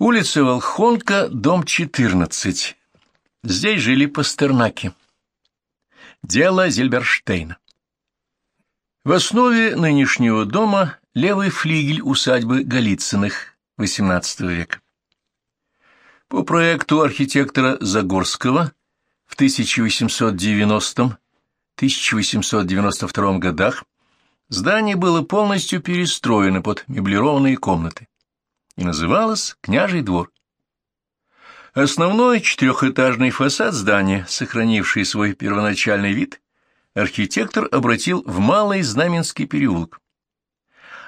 Улица Волхонка, дом 14. Здесь жили Пастернаки. Дело Зильберштейна. В основе нынешнего дома левый флигель усадьбы Голицыных XVIII века. По проекту архитектора Загорского в 1890-1892 годах здание было полностью перестроено под меблированные комнаты и называлось «Княжий двор». Основной четырехэтажный фасад здания, сохранивший свой первоначальный вид, архитектор обратил в Малый Знаменский переулок,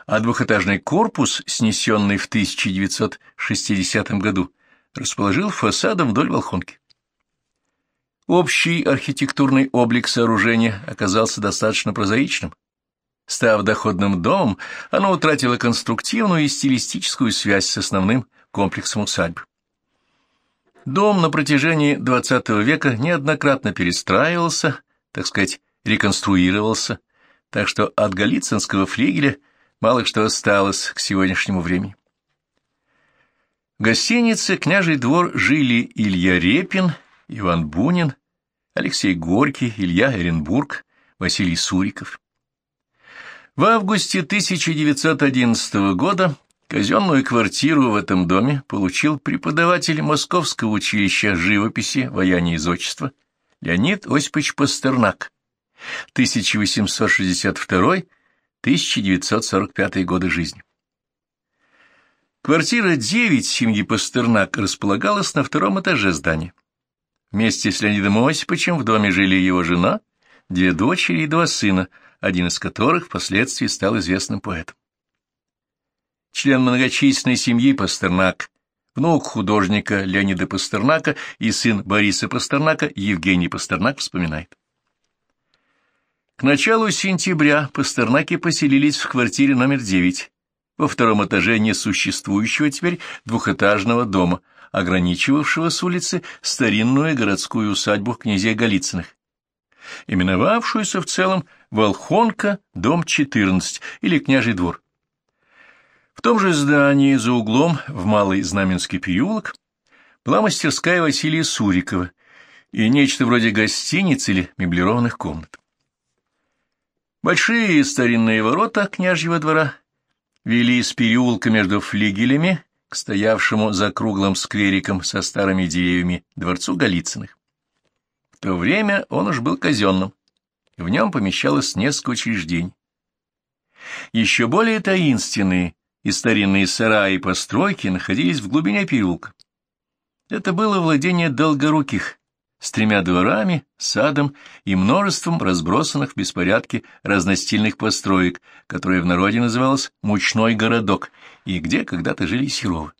а двухэтажный корпус, снесенный в 1960 году, расположил фасадом вдоль Волхонки. Общий архитектурный облик сооружения оказался достаточно прозаичным, Став доходным домом, оно утратило конструктивную и стилистическую связь с основным комплексом усадьбы. Дом на протяжении XX века неоднократно перестраивался, так сказать, реконструировался, так что от Голицынского флигеля мало что осталось к сегодняшнему времени. В гостинице «Княжий двор» жили Илья Репин, Иван Бунин, Алексей Горький, Илья Оренбург, Василий Суриков. В августе 1911 года казенную квартиру в этом доме получил преподаватель Московского училища живописи, вояния и зодчества Леонид Осипович Пастернак, 1862-1945 годы жизни. Квартира 9 семьи Пастернак располагалась на втором этаже здания. Вместе с Леонидом Осиповичем в доме жили его жена, две дочери и два сына – один из которых впоследствии стал известным поэтом. Член многочисленной семьи Пастернак, внук художника Леонида Пастернака и сын Бориса Пастернака Евгений Пастернак вспоминает. К началу сентября Пастернаки поселились в квартире номер 9 во втором этаже несуществующего теперь двухэтажного дома, ограничивавшего с улицы старинную городскую усадьбу князей Голицыных, именовавшуюся в целом Волхонка, дом 14 или Княжий двор. В том же здании за углом в Малый Знаменский переулок была мастерская Василия Сурикова и нечто вроде гостиницы или меблированных комнат. Большие старинные ворота княжьего двора вели из переулка между флигелями к стоявшему за круглым сквериком со старыми деревьями дворцу Голицыных. В то время он уж был казенным в нем помещалось несколько учреждений. Еще более таинственные и старинные сараи и постройки находились в глубине переулка. Это было владение долгоруких, с тремя дворами, садом и множеством разбросанных в беспорядке разностильных построек, которые в народе называлось «мучной городок», и где когда-то жили Серовы.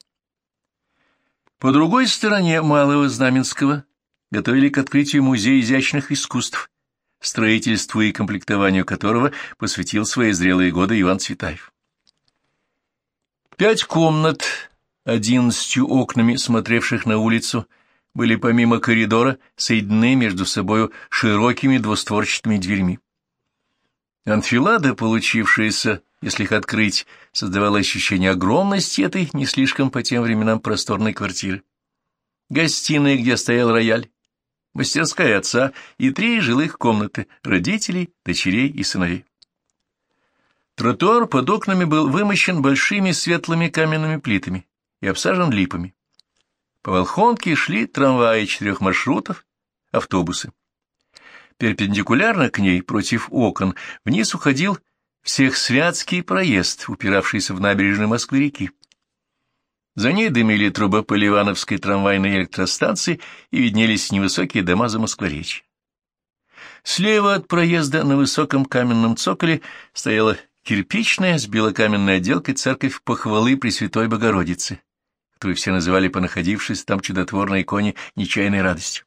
По другой стороне Малого Знаменского готовили к открытию музей изящных искусств, строительству и комплектованию которого посвятил свои зрелые годы Иван Цветаев. Пять комнат, одиннадцатью окнами, смотревших на улицу, были помимо коридора соединены между собою широкими двустворчатыми дверьми. Анфилада, получившаяся, если их открыть, создавала ощущение огромности этой не слишком по тем временам просторной квартиры. Гостиная, где стоял рояль, мастерская отца и три жилых комнаты родителей, дочерей и сыновей. Тротуар под окнами был вымощен большими светлыми каменными плитами и обсажен липами. По Волхонке шли трамваи четырех маршрутов, автобусы. Перпендикулярно к ней, против окон, вниз уходил Всехсвятский проезд, упиравшийся в набережную Москвы-реки. За ней дымили трубы Поливановской трамвайной электростанции и виднелись невысокие дома за Москворечье. Слева от проезда на высоком каменном цоколе стояла кирпичная с белокаменной отделкой церковь похвалы Пресвятой Богородицы, которую все называли по находившейся там чудотворной иконе нечаянной радостью.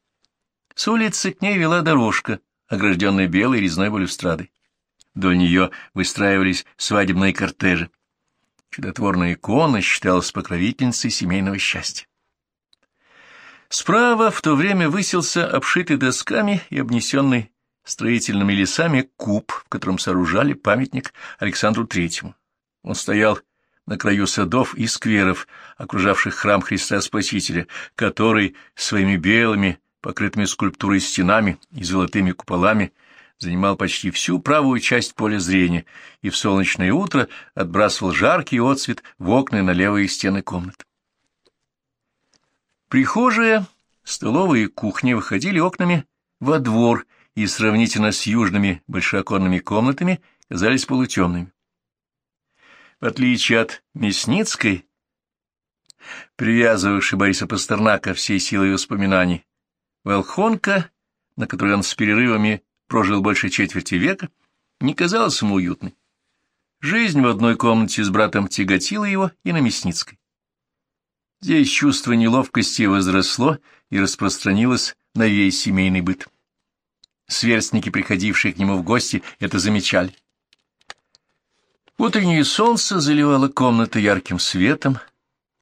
С улицы к ней вела дорожка, огражденная белой резной балюстрадой. Вдоль нее выстраивались свадебные кортежи. Чудотворная икона считалась покровительницей семейного счастья. Справа в то время высился обшитый досками и обнесенный строительными лесами куб, в котором сооружали памятник Александру Третьему. Он стоял на краю садов и скверов, окружавших храм Христа Спасителя, который своими белыми, покрытыми скульптурой стенами и золотыми куполами занимал почти всю правую часть поля зрения и в солнечное утро отбрасывал жаркий отсвет в окна на левые стены комнат. Прихожая, столовая и кухня выходили окнами во двор и сравнительно с южными большеоконными комнатами казались полутемными. В отличие от Мясницкой, привязывавшей Бориса Пастернака всей силой воспоминаний, Волхонка, на которой он с перерывами прожил больше четверти века, не казалась ему уютной. Жизнь в одной комнате с братом тяготила его и на Мясницкой. Здесь чувство неловкости возросло и распространилось на весь семейный быт. Сверстники, приходившие к нему в гости, это замечали. Утреннее солнце заливало комнату ярким светом.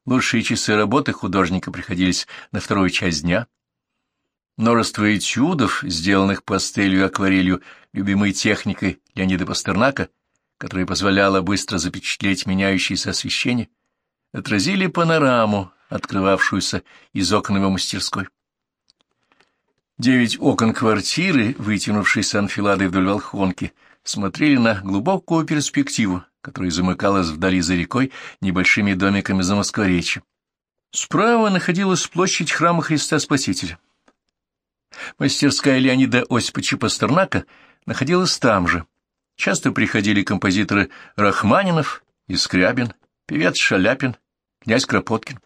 Лучшие часы работы художника приходились на вторую часть дня. Множество этюдов, сделанных пастелью и акварелью любимой техникой Леонида Пастернака, которая позволяла быстро запечатлеть меняющееся освещение, отразили панораму, открывавшуюся из окон его мастерской. Девять окон квартиры, вытянувшейся анфиладой вдоль волхонки, смотрели на глубокую перспективу, которая замыкалась вдали за рекой небольшими домиками за Москворечьем. Справа находилась площадь храма Христа Спасителя. Мастерская Леонида Осиповича Пастернака находилась там же. Часто приходили композиторы Рахманинов и Скрябин, певец Шаляпин, князь Кропоткин.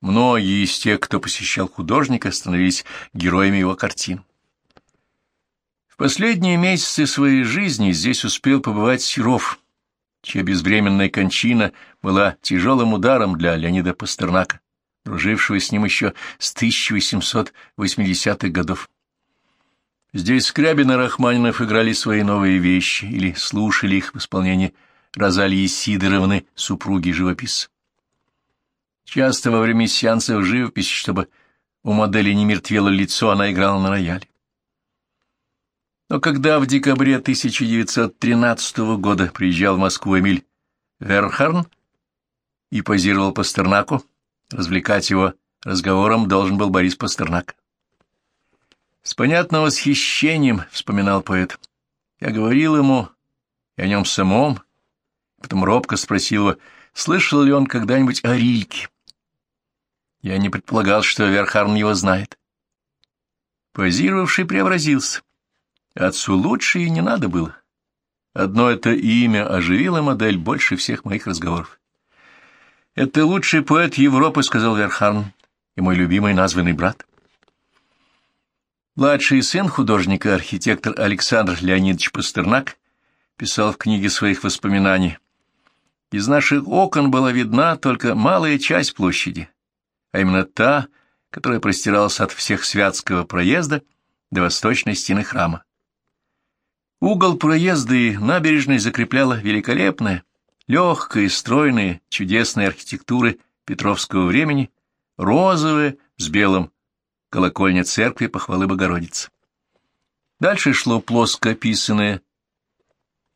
Многие из тех, кто посещал художника, становились героями его картин. В последние месяцы своей жизни здесь успел побывать Серов, чья безвременная кончина была тяжелым ударом для Леонида Пастернака, дружившего с ним еще с 1880-х годов. Здесь Скрябин и Рахманинов играли свои новые вещи или слушали их в исполнении Розалии Сидоровны, супруги живописца. Часто во время сеансов живописи, чтобы у модели не мертвело лицо, она играла на рояле. Но когда в декабре 1913 года приезжал в Москву Эмиль Верхарн и позировал Пастернаку, развлекать его разговором должен был Борис Пастернак. С понятным восхищением вспоминал поэт. Я говорил ему и о нем самом, потом робко спросил его, слышал ли он когда-нибудь о Рильке. Я не предполагал, что Верхарн его знает. Позировавший преобразился. Отцу лучше и не надо было. Одно это имя оживило модель больше всех моих разговоров. «Это лучший поэт Европы», — сказал Верхарн, — «и мой любимый названный брат». Младший сын художника, архитектор Александр Леонидович Пастернак, писал в книге своих воспоминаний. «Из наших окон была видна только малая часть площади, а именно та, которая простиралась от всех Святского проезда до восточной стены храма. Угол проезда и набережной закрепляла великолепная, легкая, стройная, чудесная архитектуры Петровского времени, розовая с белым колокольня церкви похвалы Богородицы. Дальше шло плоско описанное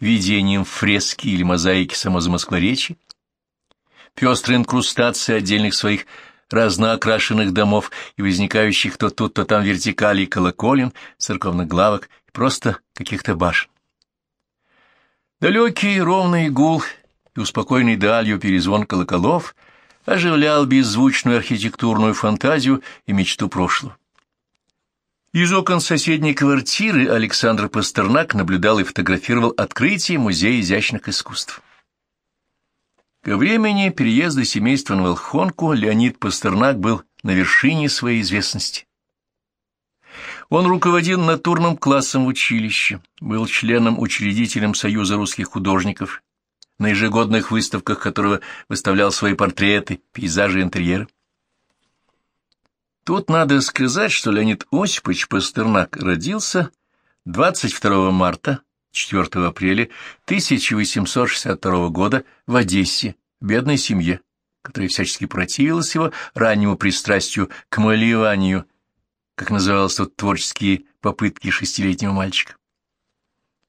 видением фрески или мозаики само Замоскворечье, пестрая инкрустация отдельных своих разноокрашенных домов и возникающих то тут, то там вертикалей колоколен, церковных главок и просто каких-то башен. Далекий ровный гул и успокоенный далью перезвон колоколов оживлял беззвучную архитектурную фантазию и мечту прошлого. Из окон соседней квартиры Александр Пастернак наблюдал и фотографировал открытие Музея изящных искусств. Ко времени переезда семейства на Волхонку Леонид Пастернак был на вершине своей известности. Он руководил натурным классом в училище, был членом-учредителем Союза русских художников, на ежегодных выставках которого выставлял свои портреты, пейзажи интерьеры. Тут надо сказать, что Леонид Осипович Пастернак родился 22 марта 4 апреля 1862 года в Одессе, в бедной семье, которая всячески противилась его раннему пристрастию к малеванию, как назывались тут творческие попытки шестилетнего мальчика.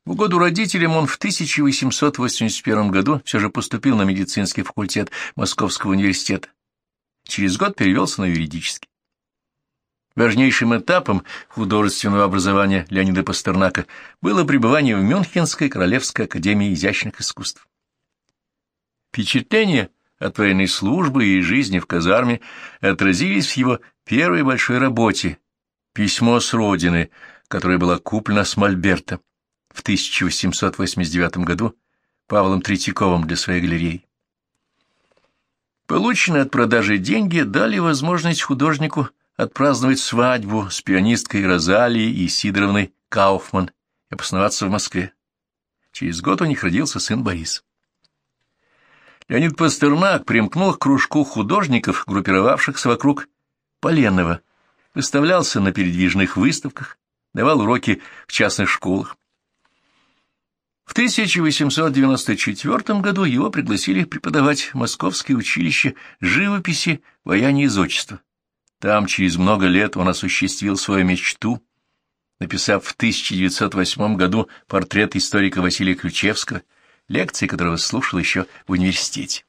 В угоду родителям он в 1881 году все же поступил на медицинский факультет Московского университета. Через год перевелся на юридический. Важнейшим этапом художественного образования Леонида Пастернака было пребывание в Мюнхенской Королевской академии изящных искусств. Впечатления от военной службы и жизни в казарме отразились в его первой большой работе «Письмо с родины», которая была куплена с Мольберта в 1889 году Павлом Третьяковым для своей галереи. Полученные от продажи деньги дали возможность художнику отпраздновать свадьбу с пианисткой Розалией и Сидоровной Кауфман и обосноваться в Москве. Через год у них родился сын Борис. Леонид Пастернак примкнул к кружку художников, группировавшихся вокруг Поленова, выставлялся на передвижных выставках, давал уроки в частных школах. В 1894 году его пригласили преподавать в Московское училище живописи, вояния и зодчества. Там через много лет он осуществил свою мечту, написав в 1908 году портрет историка Василия Ключевского, лекции которого слушал еще в университете.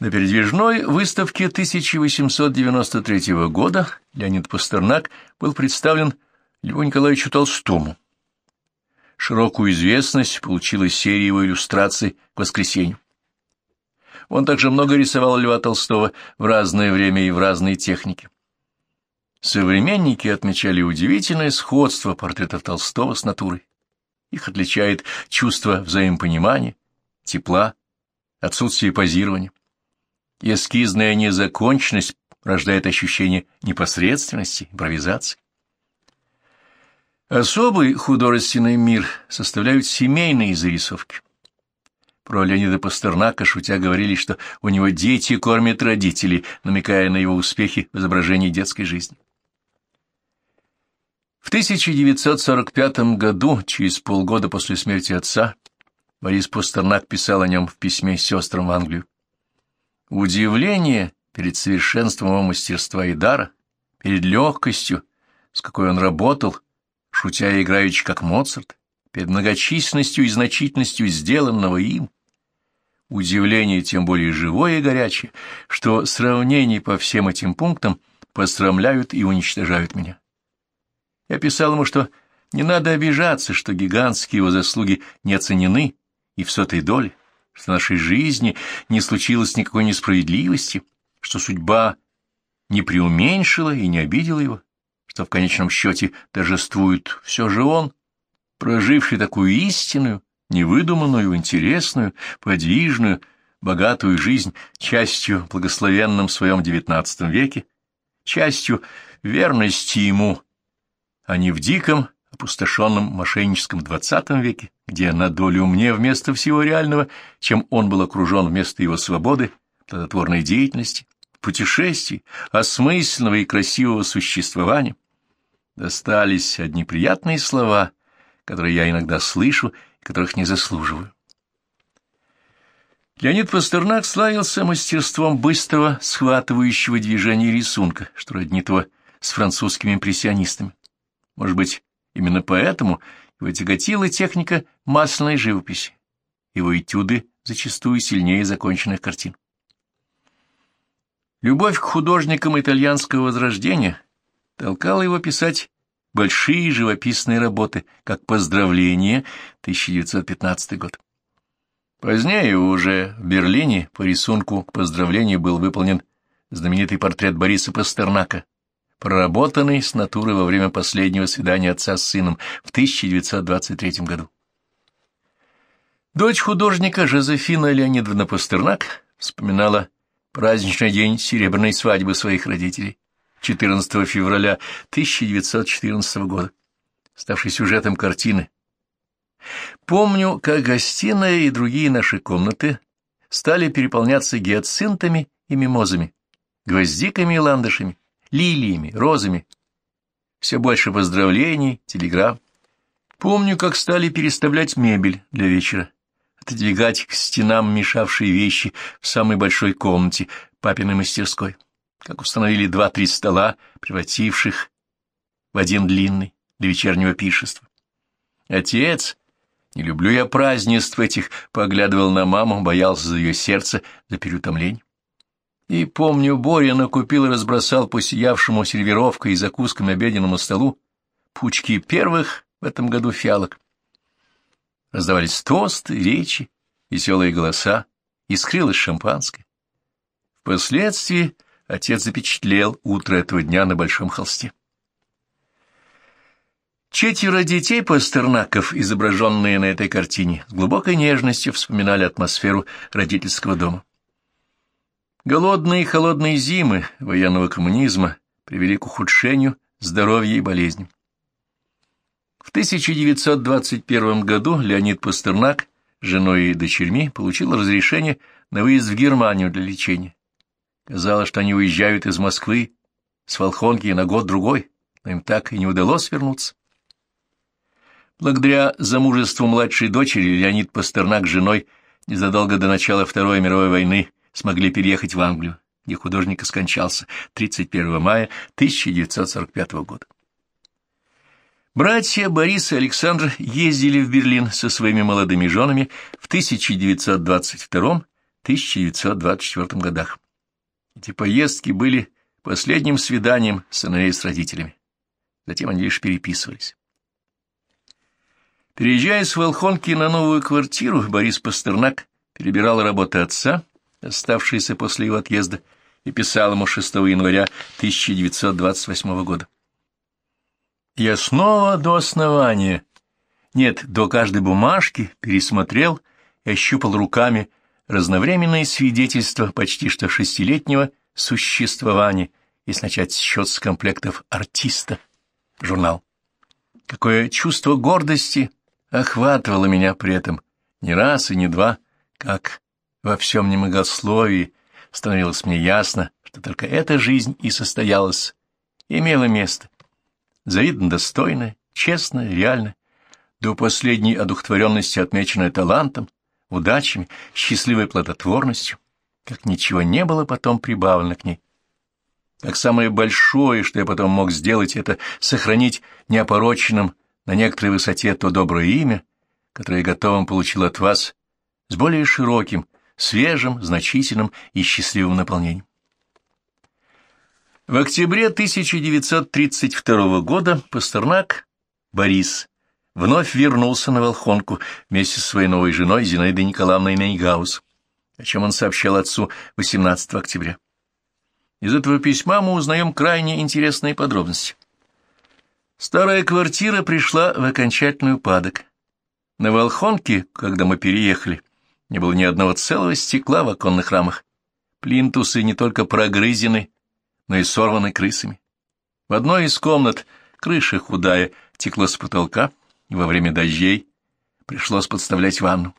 На передвижной выставке 1893 года Леонид Пастернак был представлен Льву Николаевичу Толстому. Широкую известность получила серия его иллюстраций к воскресенью. Он также много рисовал Льва Толстого в разное время и в разные техники. Современники отмечали удивительное сходство портретов Толстого с натурой. Их отличает чувство взаимопонимания, тепла, отсутствие позирования. Эскизная незаконченность рождает ощущение непосредственности, импровизации. Особый художественный мир составляют семейные зарисовки. Про Леонида Пастернака, шутя, говорили, что у него дети кормят родителей, намекая на его успехи в изображении детской жизни. В 1945 году, через полгода после смерти отца, Борис Пастернак писал о нем в письме сестрам в Англию. Удивление перед совершенством его мастерства и дара, перед легкостью, с какой он работал, шутя и играючи как Моцарт, перед многочисленностью и значительностью сделанного им, Удивление тем более живое и горячее, что сравнения по всем этим пунктам посрамляют и уничтожают меня. Я писал ему, что не надо обижаться, что гигантские его заслуги не оценены и в сотой доле, что в нашей жизни не случилось никакой несправедливости, что судьба не преуменьшила и не обидела его, что в конечном счете торжествует все же он, проживший такую истинную, невыдуманную, интересную, подвижную, богатую жизнь, частью благословенном в своем девятнадцатом веке, частью верности ему, а не в диком, опустошенном мошенническом двадцатом веке, где на долю мне вместо всего реального, чем он был окружен вместо его свободы, плодотворной деятельности, путешествий, осмысленного и красивого существования, достались одни приятные слова, которые я иногда слышу которых не заслуживаю. Леонид Пастернак славился мастерством быстрого, схватывающего движения рисунка, что роднит его с французскими импрессионистами. Может быть, именно поэтому его тяготила техника масляной живописи. Его этюды зачастую сильнее законченных картин. Любовь к художникам итальянского возрождения толкала его писать большие живописные работы, как «Поздравление» 1915 год. Позднее уже в Берлине по рисунку к поздравлению был выполнен знаменитый портрет Бориса Пастернака, проработанный с натуры во время последнего свидания отца с сыном в 1923 году. Дочь художника Жозефина Леонидовна Пастернак вспоминала праздничный день серебряной свадьбы своих родителей. 14 февраля 1914 года, ставший сюжетом картины. Помню, как гостиная и другие наши комнаты стали переполняться гиацинтами и мимозами, гвоздиками и ландышами, лилиями, розами. Все больше поздравлений, телеграмм. Помню, как стали переставлять мебель для вечера, отодвигать к стенам мешавшие вещи в самой большой комнате папиной мастерской как установили два-три стола, превративших в один длинный для вечернего пиршества. Отец, не люблю я празднеств этих, поглядывал на маму, боялся за ее сердце, за переутомление. И, помню, Боря накупил и разбросал по сиявшему сервировкой и закусками обеденному столу пучки первых в этом году фиалок. Раздавались тосты, речи, веселые голоса, искрилось шампанское. Впоследствии отец запечатлел утро этого дня на большом холсте. Четверо детей Пастернаков, изображенные на этой картине, с глубокой нежностью вспоминали атмосферу родительского дома. Голодные и холодные зимы военного коммунизма привели к ухудшению здоровья и болезням. В 1921 году Леонид Пастернак с женой и дочерьми получил разрешение на выезд в Германию для лечения. Казалось, что они уезжают из Москвы с Волхонки на год-другой, но им так и не удалось вернуться. Благодаря замужеству младшей дочери Леонид Пастернак с женой незадолго до начала Второй мировой войны смогли переехать в Англию, где художник скончался 31 мая 1945 года. Братья Борис и Александр ездили в Берлин со своими молодыми женами в 1922-1924 годах. Эти поездки были последним свиданием сыновей с родителями. Затем они лишь переписывались. Переезжая с Волхонки на новую квартиру, Борис Пастернак перебирал работы отца оставшиеся после его отъезда, и писал ему 6 января 1928 года. Я снова до основания, нет, до каждой бумажки пересмотрел и ощупал руками разновременные свидетельства почти что шестилетнего существования, если начать счет с комплектов артиста, журнал. Какое чувство гордости охватывало меня при этом, не раз и не два, как во всем немногословии становилось мне ясно, что только эта жизнь и состоялась, имела место. Завидно достойная, честная, реальная, до последней одухотворенности отмеченная талантом, удачами, счастливой плодотворностью, как ничего не было потом прибавлено к ней. Как самое большое, что я потом мог сделать, это сохранить неопороченным на некоторой высоте то доброе имя, которое я готовым получил от вас, с более широким, свежим, значительным и счастливым наполнением. В октябре 1932 года Пастернак Борис вновь вернулся на Волхонку вместе со своей новой женой Зинаидой Николаевной Нейгаус, о чем он сообщал отцу 18 октября. Из этого письма мы узнаем крайне интересные подробности. Старая квартира пришла в окончательный упадок. На Волхонке, когда мы переехали, не было ни одного целого стекла в оконных рамах. Плинтусы не только прогрызены, но и сорваны крысами. В одной из комнат крыша худая текла с потолка, во время дождей пришлось подставлять ванну.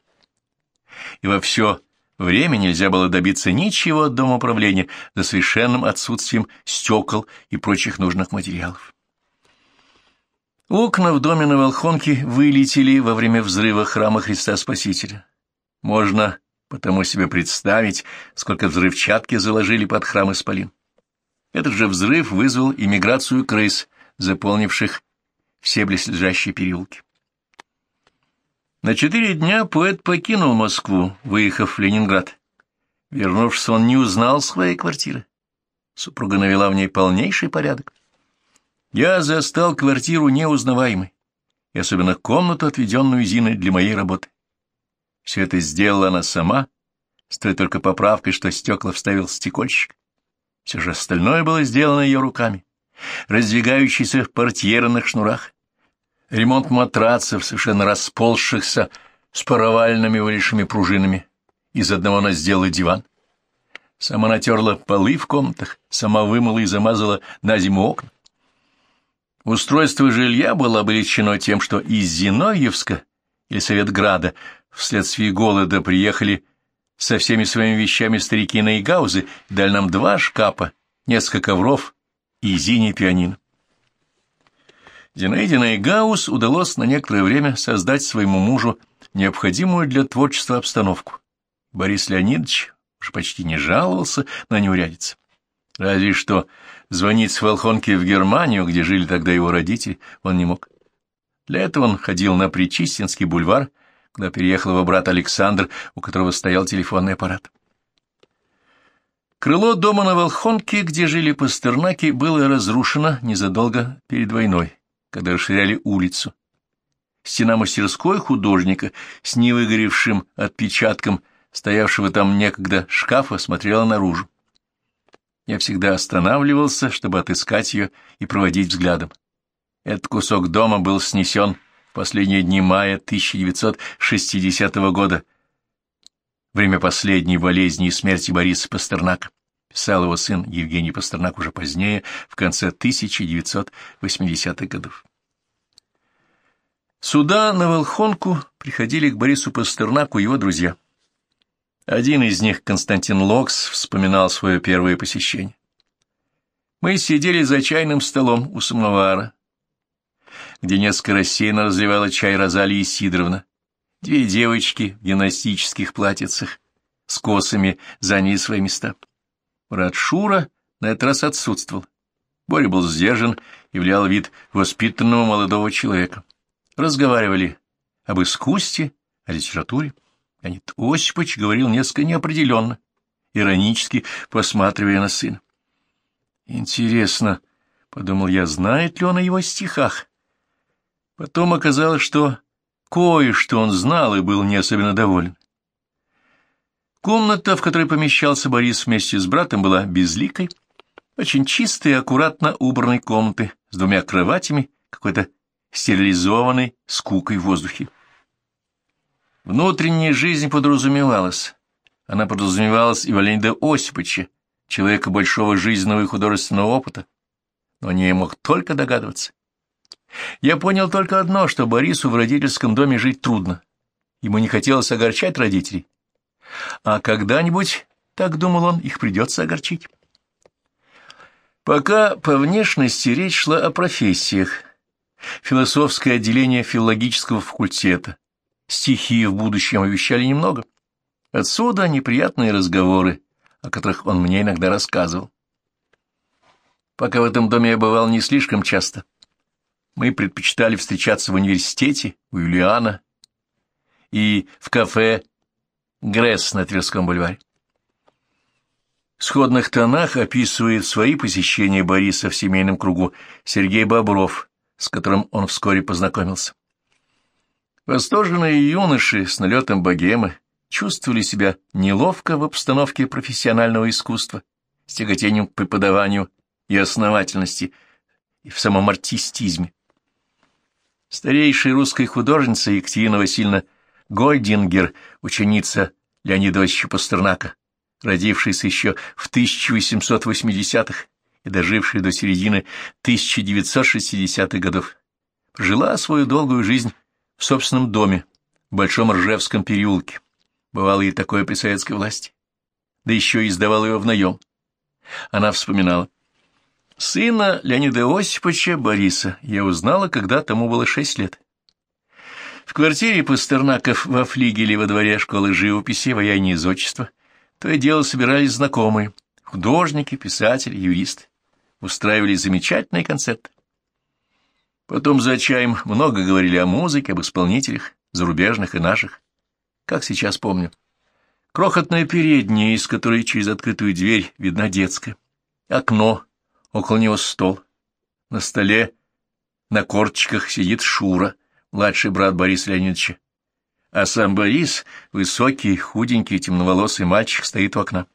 И во все время нельзя было добиться ничего от дома управления за совершенным отсутствием стекол и прочих нужных материалов. Окна в доме на Волхонке вылетели во время взрыва храма Христа Спасителя. Можно потому себе представить, сколько взрывчатки заложили под храм Исполин. Этот же взрыв вызвал иммиграцию крыс, заполнивших все близлежащие переулки. На четыре дня поэт покинул Москву, выехав в Ленинград. Вернувшись, он не узнал своей квартиры. Супруга навела в ней полнейший порядок. Я застал квартиру неузнаваемой, и особенно комнату, отведенную Зиной для моей работы. Все это сделала она сама, с той только поправкой, что стекла вставил стекольщик. Все же остальное было сделано ее руками. Раздвигающийся в портьерных шнурах, ремонт матрацев, совершенно расползшихся с паровальными вылезшими пружинами. Из одного она сделала диван. Сама натерла полы в комнатах, сама вымыла и замазала на зиму окна. Устройство жилья было облегчено тем, что из Зиновьевска или Советграда вследствие голода приехали со всеми своими вещами старики на Игаузы, дали нам два шкафа, несколько ковров и зини пианино. Зинаиде Найгаус удалось на некоторое время создать своему мужу необходимую для творчества обстановку. Борис Леонидович уж почти не жаловался на неурядицы. Разве что звонить с Волхонки в Германию, где жили тогда его родители, он не мог. Для этого он ходил на Причистинский бульвар, куда переехал его брат Александр, у которого стоял телефонный аппарат. Крыло дома на Волхонке, где жили пастернаки, было разрушено незадолго перед войной, когда расширяли улицу. Стена мастерской художника с невыгоревшим отпечатком, стоявшего там некогда шкафа, смотрела наружу. Я всегда останавливался, чтобы отыскать ее и проводить взглядом. Этот кусок дома был снесен в последние дни мая 1960 года, время последней болезни и смерти Бориса Пастернака. Писал его сын Евгений Пастернак уже позднее, в конце 1980-х годов. Сюда, на Волхонку, приходили к Борису Пастернаку его друзья. Один из них, Константин Локс, вспоминал свое первое посещение. Мы сидели за чайным столом у самовара, где несколько рассеянно разливала чай Розалия Сидоровна. Две девочки в гимнастических платьицах с косами заняли свои места. Брат Шура на этот раз отсутствовал. Боря был сдержан, являл вид воспитанного молодого человека. Разговаривали об искусстве, о литературе. Леонид Осипович говорил несколько неопределенно, иронически посматривая на сына. «Интересно», — подумал я, — «знает ли он о его стихах?» Потом оказалось, что кое-что он знал и был не особенно доволен. Комната, в которой помещался Борис вместе с братом, была безликой, очень чистой и аккуратно убранной комнаты с двумя кроватями, какой-то стерилизованной скукой в воздухе. Внутренняя жизнь подразумевалась. Она подразумевалась и Валенида Осиповича, человека большого жизненного и художественного опыта, но о ней мог только догадываться. Я понял только одно, что Борису в родительском доме жить трудно. Ему не хотелось огорчать родителей. А когда-нибудь, так думал он, их придется огорчить. Пока по внешности речь шла о профессиях. Философское отделение филологического факультета. Стихи в будущем обещали немного. Отсюда неприятные разговоры, о которых он мне иногда рассказывал. Пока в этом доме я бывал не слишком часто. Мы предпочитали встречаться в университете, у Юлиана и в кафе Гресс на Тверском бульваре. В сходных тонах описывает свои посещения Бориса в семейном кругу Сергей Бобров, с которым он вскоре познакомился. Восторженные юноши с налетом богемы чувствовали себя неловко в обстановке профессионального искусства, с тяготением к преподаванию и основательности, и в самом артистизме. Старейшая русская художница Екатерина Васильевна Гольдингер, ученица Леонида Васильевича Пастернака, родившаяся еще в 1880-х и дожившая до середины 1960-х годов, прожила свою долгую жизнь в собственном доме в Большом Ржевском переулке. Бывало и такое при советской власти. Да еще и издавала его в наем. Она вспоминала. Сына Леонида Осиповича Бориса я узнала, когда тому было шесть лет. В квартире Пастернаков во флигеле во дворе школы живописи, вояния из отчества, то и дело собирались знакомые, художники, писатели, юристы. Устраивали замечательные концерты. Потом за чаем много говорили о музыке, об исполнителях, зарубежных и наших. Как сейчас помню. Крохотная передняя, из которой через открытую дверь видна детская. Окно, около него стол. На столе на корточках сидит Шура, младший брат Бориса Леонидовича. А сам Борис, высокий, худенький, темноволосый мальчик, стоит у окна.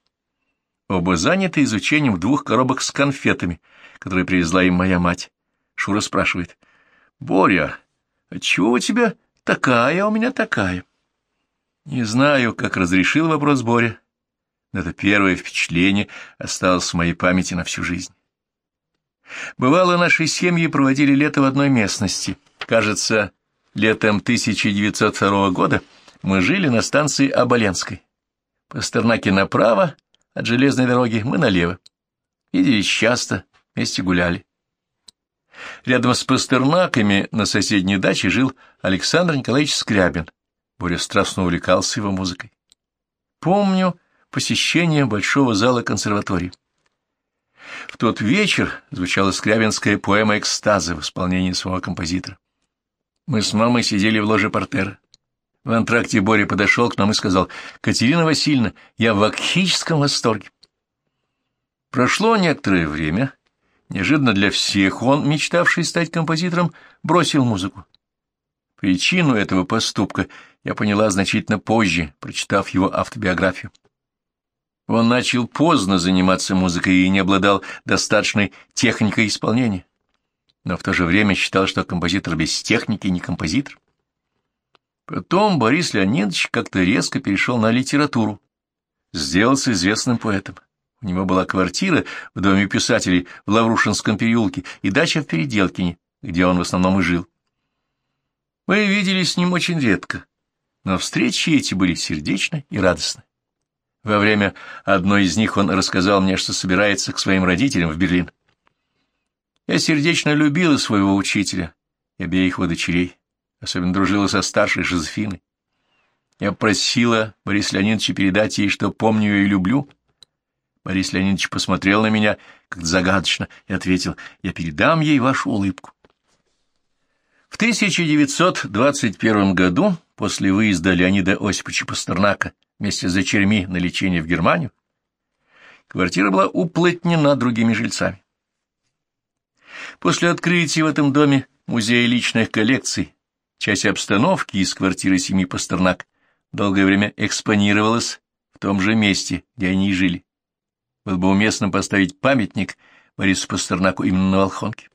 Оба заняты изучением двух коробок с конфетами, которые привезла им моя мать. Шура спрашивает. — Боря, отчего у тебя такая, а у меня такая? Не знаю, как разрешил вопрос Боря, но это первое впечатление осталось в моей памяти на всю жизнь. Бывало, наши семьи проводили лето в одной местности. Кажется, летом 1902 года мы жили на станции Оболенской. Пастернаки направо, от железной дороги мы налево. Виделись часто, вместе гуляли. Рядом с Пастернаками на соседней даче жил Александр Николаевич Скрябин. Боря страстно увлекался его музыкой. Помню посещение большого зала консерватории. В тот вечер звучала скрябинская поэма «Экстазы» в исполнении своего композитора. Мы с мамой сидели в ложе портера. В антракте Боря подошел к нам и сказал, «Катерина Васильевна, я в акхическом восторге». Прошло некоторое время. Неожиданно для всех он, мечтавший стать композитором, бросил музыку. Причину этого поступка я поняла значительно позже, прочитав его автобиографию. Он начал поздно заниматься музыкой и не обладал достаточной техникой исполнения, но в то же время считал, что композитор без техники не композитор. Потом Борис Леонидович как-то резко перешел на литературу, сделался известным поэтом. У него была квартира в доме писателей в Лаврушинском переулке и дача в Переделкине, где он в основном и жил. Мы виделись с ним очень редко, но встречи эти были сердечны и радостны. Во время одной из них он рассказал мне, что собирается к своим родителям в Берлин. Я сердечно любила своего учителя и обеих его дочерей, особенно дружила со старшей Жозефиной. Я просила Бориса Леонидовича передать ей, что помню ее и люблю. Борис Леонидович посмотрел на меня как-то загадочно и ответил, я передам ей вашу улыбку. В 1921 году, после выезда Леонида Осиповича Пастернака вместе с дочерьми на лечение в Германию, квартира была уплотнена другими жильцами. После открытия в этом доме музея личных коллекций часть обстановки из квартиры семьи Пастернак долгое время экспонировалась в том же месте, где они и жили. Было бы уместно поставить памятник Борису Пастернаку именно на Волхонке.